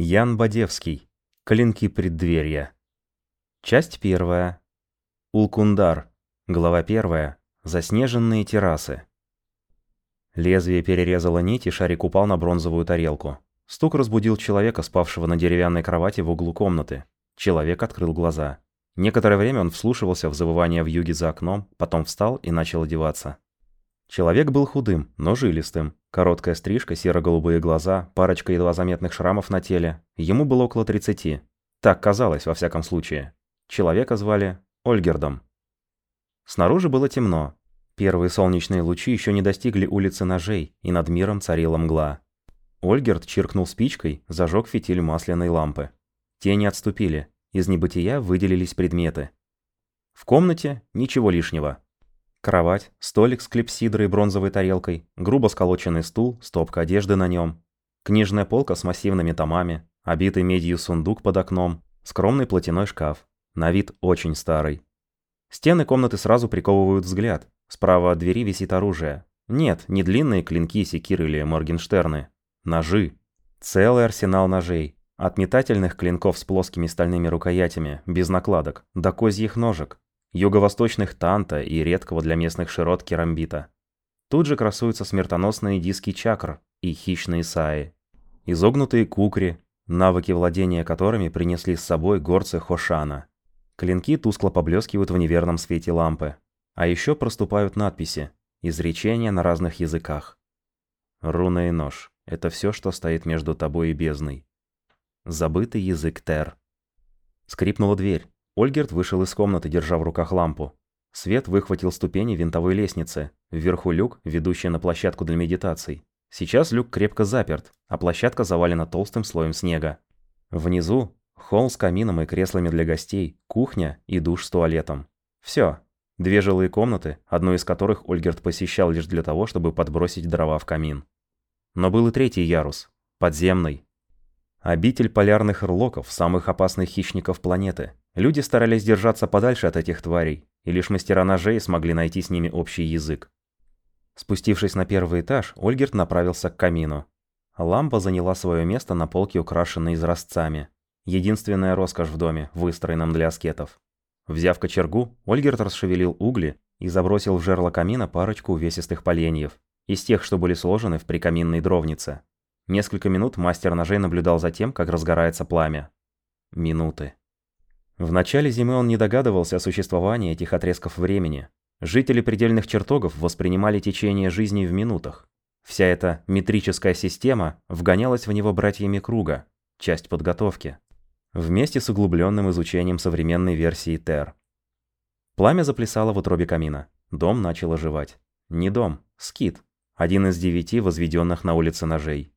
Ян Бадевский. Клинки преддверия. Часть первая. Улкундар. Глава первая. Заснеженные террасы. Лезвие перерезало нить, и шарик упал на бронзовую тарелку. Стук разбудил человека, спавшего на деревянной кровати в углу комнаты. Человек открыл глаза. Некоторое время он вслушивался в завывание юге за окном, потом встал и начал одеваться. Человек был худым, но жилистым. Короткая стрижка, серо-голубые глаза, парочка едва заметных шрамов на теле. Ему было около 30. Так казалось, во всяком случае. Человека звали Ольгердом. Снаружи было темно. Первые солнечные лучи еще не достигли улицы ножей, и над миром царила мгла. Ольгерд чиркнул спичкой, зажег фитиль масляной лампы. Тени отступили. Из небытия выделились предметы. В комнате ничего лишнего. Кровать, столик с клипсидрой и бронзовой тарелкой, грубо сколоченный стул, стопка одежды на нем, книжная полка с массивными томами, обитый медью сундук под окном, скромный платяной шкаф. На вид очень старый. Стены комнаты сразу приковывают взгляд. Справа от двери висит оружие. Нет, не длинные клинки, секиры или моргенштерны. Ножи. Целый арсенал ножей. От метательных клинков с плоскими стальными рукоятями, без накладок, до козьих ножек, юго-восточных танта и редкого для местных широт керамбита. Тут же красуются смертоносные диски чакр и хищные саи. Изогнутые кукри, навыки владения которыми принесли с собой горцы Хошана. Клинки тускло поблескивают в неверном свете лампы. А еще проступают надписи, изречения на разных языках. Руна и нож – это все, что стоит между тобой и бездной. Забытый язык Тер. Скрипнула дверь. Ольгерт вышел из комнаты, держа в руках лампу. Свет выхватил ступени винтовой лестницы. Вверху люк, ведущий на площадку для медитаций. Сейчас люк крепко заперт, а площадка завалена толстым слоем снега. Внизу холл с камином и креслами для гостей, кухня и душ с туалетом. Все. Две жилые комнаты, одну из которых Ольгерт посещал лишь для того, чтобы подбросить дрова в камин. Но был и третий ярус, подземный. Обитель полярных рлоков, самых опасных хищников планеты. Люди старались держаться подальше от этих тварей, и лишь мастера ножей смогли найти с ними общий язык. Спустившись на первый этаж, Ольгерт направился к камину. Лампа заняла свое место на полке, украшенной изразцами. Единственная роскошь в доме, выстроенном для аскетов. Взяв кочергу, Ольгерт расшевелил угли и забросил в жерло камина парочку увесистых поленьев, из тех, что были сложены в прикаминной дровнице. Несколько минут мастер ножей наблюдал за тем, как разгорается пламя. Минуты. В начале зимы он не догадывался о существовании этих отрезков времени. Жители предельных чертогов воспринимали течение жизни в минутах. Вся эта метрическая система вгонялась в него братьями Круга, часть подготовки, вместе с углубленным изучением современной версии ТЭР. Пламя заплясало в утробе камина. Дом начал оживать. Не дом, скит. Один из девяти возведенных на улице ножей.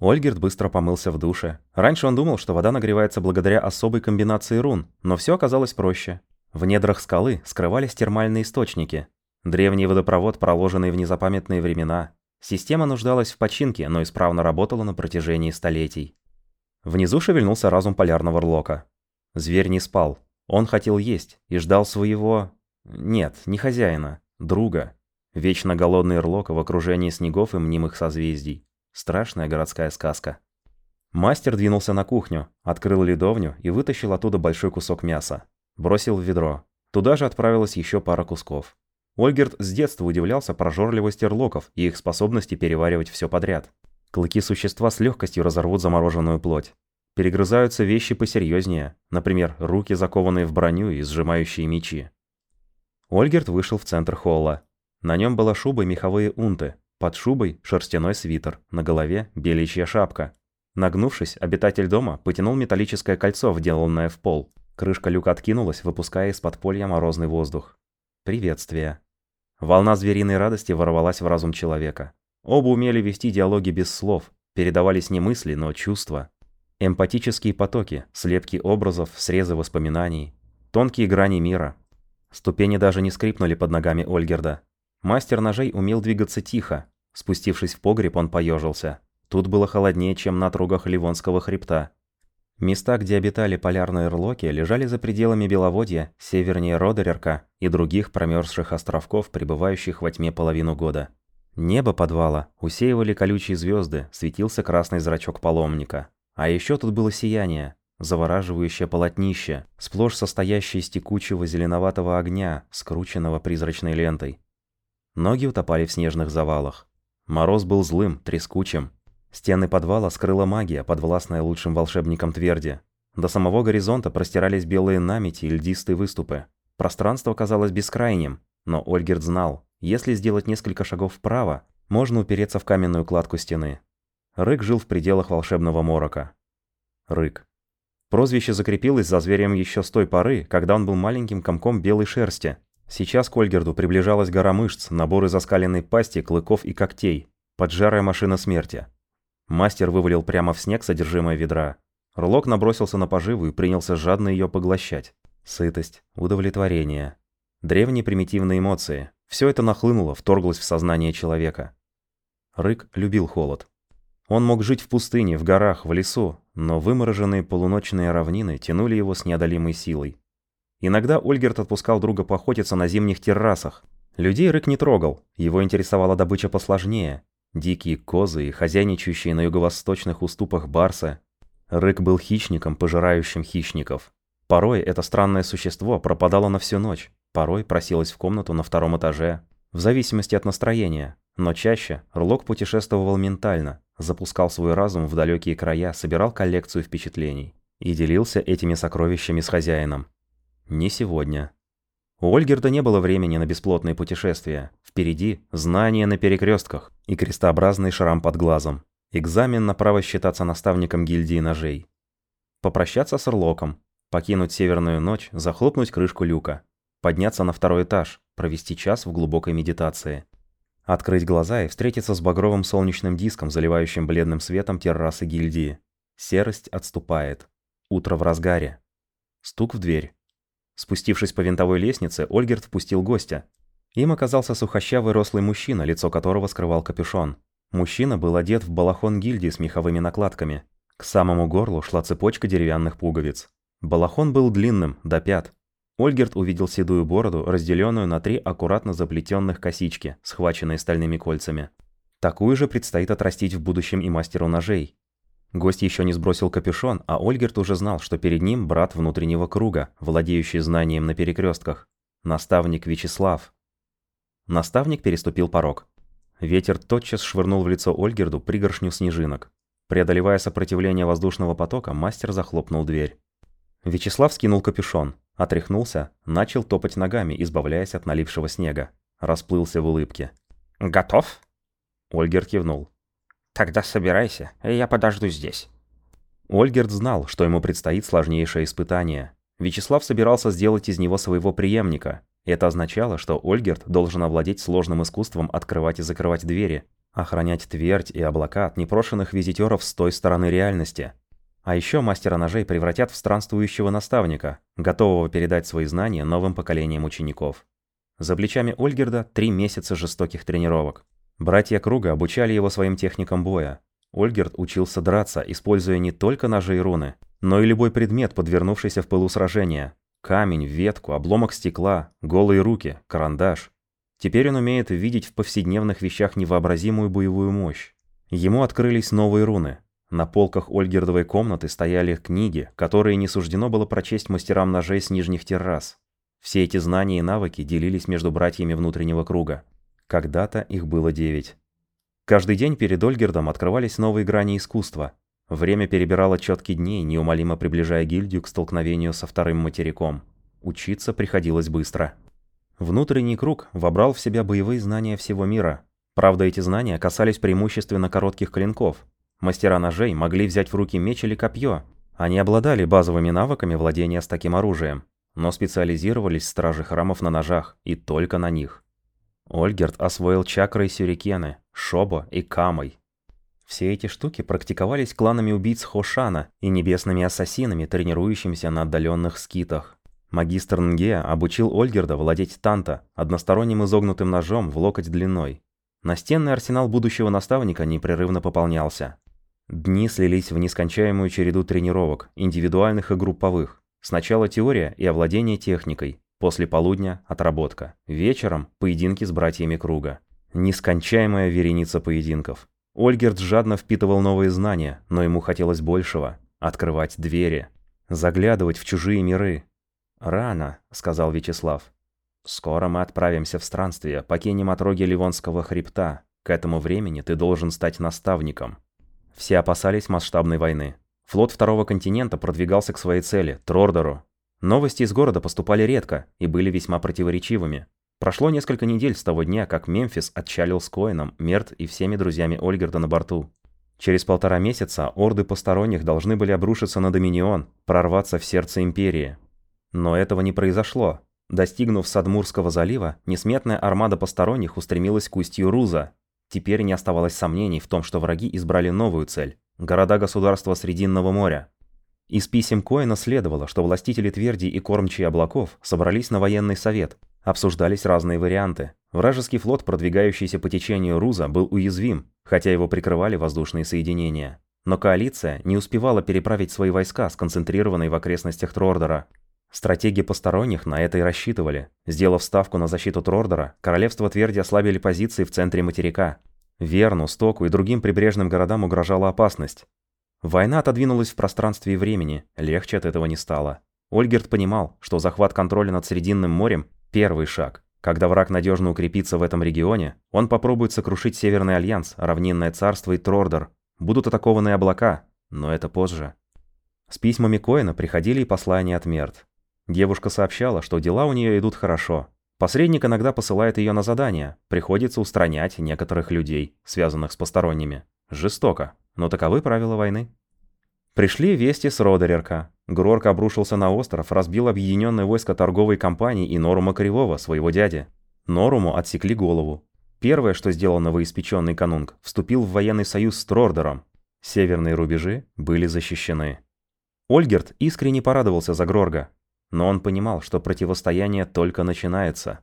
Ольгерт быстро помылся в душе. Раньше он думал, что вода нагревается благодаря особой комбинации рун, но все оказалось проще. В недрах скалы скрывались термальные источники. Древний водопровод, проложенный в незапамятные времена. Система нуждалась в починке, но исправно работала на протяжении столетий. Внизу шевельнулся разум полярного рлока. Зверь не спал. Он хотел есть и ждал своего... Нет, не хозяина, друга. Вечно голодный рлок в окружении снегов и мнимых созвездий. Страшная городская сказка. Мастер двинулся на кухню, открыл ледовню и вытащил оттуда большой кусок мяса. Бросил в ведро. Туда же отправилась еще пара кусков. Ольгерт с детства удивлялся прожорливости рлоков и их способности переваривать все подряд. Клыки существа с легкостью разорвут замороженную плоть. Перегрызаются вещи посерьезнее, например, руки, закованные в броню и сжимающие мечи. Ольгерт вышел в центр холла. На нем была шуба и меховые унты, под шубой шерстяной свитер, на голове беличья шапка. Нагнувшись, обитатель дома потянул металлическое кольцо, вделанное в пол. Крышка люка откинулась, выпуская из подполья морозный воздух. Приветствие. Волна звериной радости ворвалась в разум человека. Оба умели вести диалоги без слов, передавались не мысли, но чувства. Эмпатические потоки, слепки образов, срезы воспоминаний, тонкие грани мира. Ступени даже не скрипнули под ногами Ольгерда. Мастер ножей умел двигаться тихо, Спустившись в погреб, он поежился. Тут было холоднее, чем на тругах Ливонского хребта. Места, где обитали полярные рлоки, лежали за пределами Беловодья, севернее Родерерка и других промерзших островков, пребывающих во тьме половину года. Небо подвала усеивали колючие звезды, светился красный зрачок паломника. А еще тут было сияние, завораживающее полотнище, сплошь состоящее из текучего зеленоватого огня, скрученного призрачной лентой. Ноги утопали в снежных завалах. Мороз был злым, трескучим. Стены подвала скрыла магия, подвластная лучшим волшебникам Тверди. До самого горизонта простирались белые намети и льдистые выступы. Пространство казалось бескрайним, но Ольгерт знал, если сделать несколько шагов вправо, можно упереться в каменную кладку стены. Рык жил в пределах волшебного морока. Рык. Прозвище закрепилось за зверем еще с той поры, когда он был маленьким комком белой шерсти, Сейчас к Ольгерду приближалась гора мышц, набор из оскаленной пасти, клыков и когтей. Поджарая машина смерти. Мастер вывалил прямо в снег содержимое ведра. Рлок набросился на поживу и принялся жадно ее поглощать. Сытость, удовлетворение. Древние примитивные эмоции. Все это нахлынуло, вторглось в сознание человека. Рык любил холод. Он мог жить в пустыне, в горах, в лесу, но вымороженные полуночные равнины тянули его с неодолимой силой. Иногда Ольгерт отпускал друга поохотиться на зимних террасах. Людей Рык не трогал, его интересовала добыча посложнее. Дикие козы и хозяйничающие на юго-восточных уступах барсы. Рык был хищником, пожирающим хищников. Порой это странное существо пропадало на всю ночь, порой просилось в комнату на втором этаже, в зависимости от настроения. Но чаще Рлок путешествовал ментально, запускал свой разум в далекие края, собирал коллекцию впечатлений и делился этими сокровищами с хозяином. Не сегодня. У Ольгерда не было времени на бесплотные путешествия. Впереди знания на перекрестках и крестообразный шрам под глазом. Экзамен на право считаться наставником гильдии ножей. Попрощаться с Орлоком, покинуть северную ночь, захлопнуть крышку люка, подняться на второй этаж, провести час в глубокой медитации. Открыть глаза и встретиться с багровым солнечным диском, заливающим бледным светом террасы гильдии. Серость отступает. Утро в разгаре. Стук в дверь. Спустившись по винтовой лестнице, Ольгерт впустил гостя. Им оказался сухощавый рослый мужчина, лицо которого скрывал капюшон. Мужчина был одет в балахон гильдии с меховыми накладками. К самому горлу шла цепочка деревянных пуговиц. Балахон был длинным, до пят. Ольгерт увидел седую бороду, разделенную на три аккуратно заплетенных косички, схваченные стальными кольцами. Такую же предстоит отрастить в будущем и мастеру ножей. Гость еще не сбросил капюшон, а Ольгерт уже знал, что перед ним брат внутреннего круга, владеющий знанием на перекрестках. Наставник Вячеслав. Наставник переступил порог. Ветер тотчас швырнул в лицо Ольгерду пригоршню снежинок. Преодолевая сопротивление воздушного потока, мастер захлопнул дверь. Вячеслав скинул капюшон, отряхнулся, начал топать ногами, избавляясь от налившего снега. Расплылся в улыбке. «Готов?» Ольгер кивнул. «Тогда собирайся, я подожду здесь». Ольгерт знал, что ему предстоит сложнейшее испытание. Вячеслав собирался сделать из него своего преемника. Это означало, что Ольгерт должен овладеть сложным искусством открывать и закрывать двери, охранять твердь и облака от непрошенных визитеров с той стороны реальности. А еще мастера ножей превратят в странствующего наставника, готового передать свои знания новым поколениям учеников. За плечами Ольгерда три месяца жестоких тренировок. Братья Круга обучали его своим техникам боя. Ольгерт учился драться, используя не только ножи и руны, но и любой предмет, подвернувшийся в пылу сражения. Камень, ветку, обломок стекла, голые руки, карандаш. Теперь он умеет видеть в повседневных вещах невообразимую боевую мощь. Ему открылись новые руны. На полках Ольгердовой комнаты стояли книги, которые не суждено было прочесть мастерам ножей с нижних террас. Все эти знания и навыки делились между братьями внутреннего круга. Когда-то их было девять. Каждый день перед Ольгердом открывались новые грани искусства. Время перебирало четкие дней, неумолимо приближая гильдию к столкновению со вторым материком. Учиться приходилось быстро. Внутренний круг вобрал в себя боевые знания всего мира. Правда, эти знания касались преимущественно коротких клинков. Мастера ножей могли взять в руки меч или копье. Они обладали базовыми навыками владения с таким оружием, но специализировались стражи храмов на ножах, и только на них. Ольгерт освоил чакры и сюрикены, шобо и камой. Все эти штуки практиковались кланами убийц Хошана и небесными ассасинами, тренирующимися на отдаленных скитах. Магистр Нгеа обучил Ольгерда владеть танта, односторонним изогнутым ножом в локоть длиной. Настенный арсенал будущего наставника непрерывно пополнялся. Дни слились в нескончаемую череду тренировок, индивидуальных и групповых. Сначала теория и овладение техникой, После полудня – отработка. Вечером – поединки с братьями круга. Нескончаемая вереница поединков. Ольгерт жадно впитывал новые знания, но ему хотелось большего – открывать двери, заглядывать в чужие миры. «Рано», – сказал Вячеслав. «Скоро мы отправимся в странствие, покинем отроги Ливонского хребта. К этому времени ты должен стать наставником». Все опасались масштабной войны. Флот Второго континента продвигался к своей цели – Трордору. Новости из города поступали редко и были весьма противоречивыми. Прошло несколько недель с того дня, как Мемфис отчалил с Коином, Мерт и всеми друзьями Ольгерда на борту. Через полтора месяца орды посторонних должны были обрушиться на Доминион, прорваться в сердце Империи. Но этого не произошло. Достигнув Садмурского залива, несметная армада посторонних устремилась к устью Руза. Теперь не оставалось сомнений в том, что враги избрали новую цель – города-государства Срединного моря. Из писем Коина следовало, что властители Тверди и кормчие облаков собрались на военный совет – Обсуждались разные варианты. Вражеский флот, продвигающийся по течению Руза, был уязвим, хотя его прикрывали воздушные соединения. Но коалиция не успевала переправить свои войска, сконцентрированные в окрестностях Трордора. Стратеги посторонних на это и рассчитывали. Сделав ставку на защиту Трордора, королевство Тверди ослабили позиции в центре материка. Верну, Стоку и другим прибрежным городам угрожала опасность. Война отодвинулась в пространстве и времени, легче от этого не стало. Ольгерт понимал, что захват контроля над Срединным морем Первый шаг. Когда враг надежно укрепится в этом регионе, он попробует сокрушить Северный Альянс, Равнинное Царство и Трордор. Будут атакованы облака, но это позже. С письмами Коэна приходили и послания от Мерт. Девушка сообщала, что дела у нее идут хорошо. Посредник иногда посылает ее на задания, приходится устранять некоторых людей, связанных с посторонними. Жестоко, но таковы правила войны. Пришли вести с Родерерка. Грорк обрушился на остров, разбил объединенное войско торговой компании и Норума Кривого, своего дяди. Норуму отсекли голову. Первое, что сделал новоиспеченный канунг, вступил в военный союз с Трордером. Северные рубежи были защищены. Ольгерт искренне порадовался за Грорга, но он понимал, что противостояние только начинается.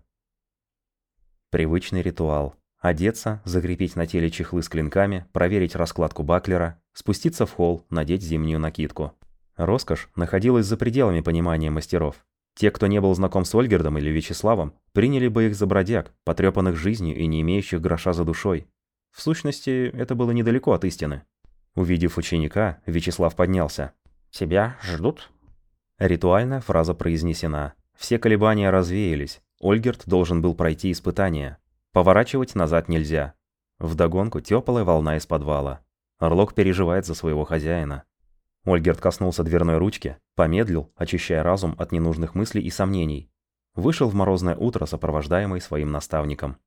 Привычный ритуал. Одеться, закрепить на теле чехлы с клинками, проверить раскладку баклера, спуститься в холл, надеть зимнюю накидку. Роскошь находилась за пределами понимания мастеров. Те, кто не был знаком с Ольгердом или Вячеславом, приняли бы их за бродяг, потрепанных жизнью и не имеющих гроша за душой. В сущности, это было недалеко от истины. Увидев ученика, Вячеслав поднялся. «Тебя ждут?» Ритуальная фраза произнесена. Все колебания развеялись. Ольгерд должен был пройти испытание. Поворачивать назад нельзя. Вдогонку теплая волна из подвала. Орлок переживает за своего хозяина. Ольгерт коснулся дверной ручки, помедлил, очищая разум от ненужных мыслей и сомнений. Вышел в морозное утро, сопровождаемый своим наставником.